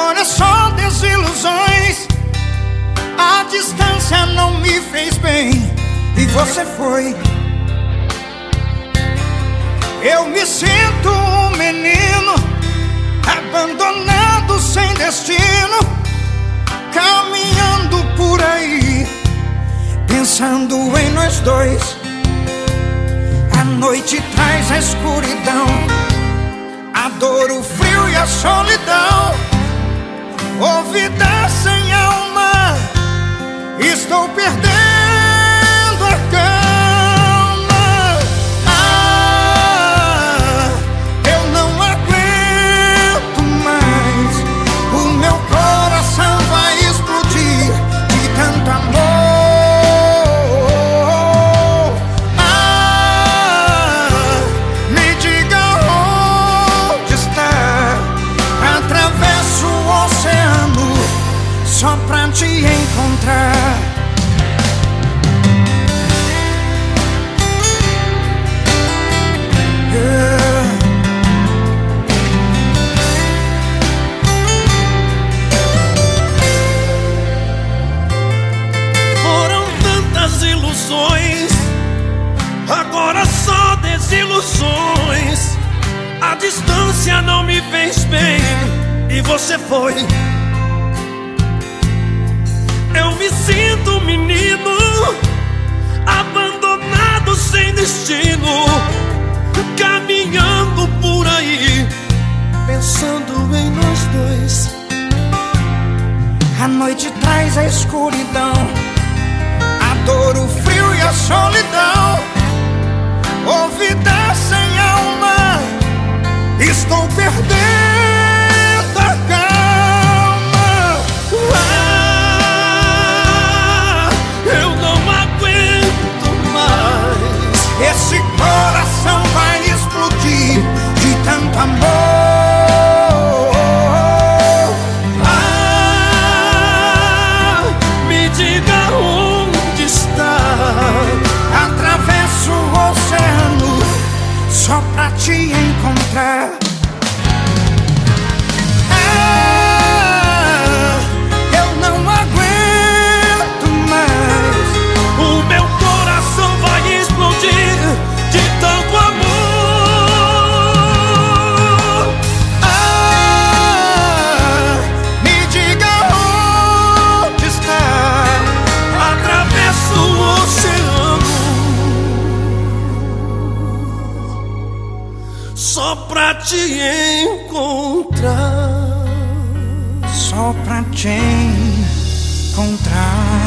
Agora é só desilusões. A distância não me fez bem e você foi. Eu me sinto um menino abandonado sem destino, caminhando por aí, pensando em nós dois. A noite traz a escuridão, a dor, o frio e a solidão. Ouvida sem alma, estou perdendo. Só pra te encontrar. Agora só desilusões. A distância não me fez bem e você foi. Menino, abandonado sem destino, caminhando por aí, pensando em nós dois. A noite traz a escuridão, a dor, o frio e a solidão. Só pra te encontrar. Só pra te encontrar. Só pra te encontrar.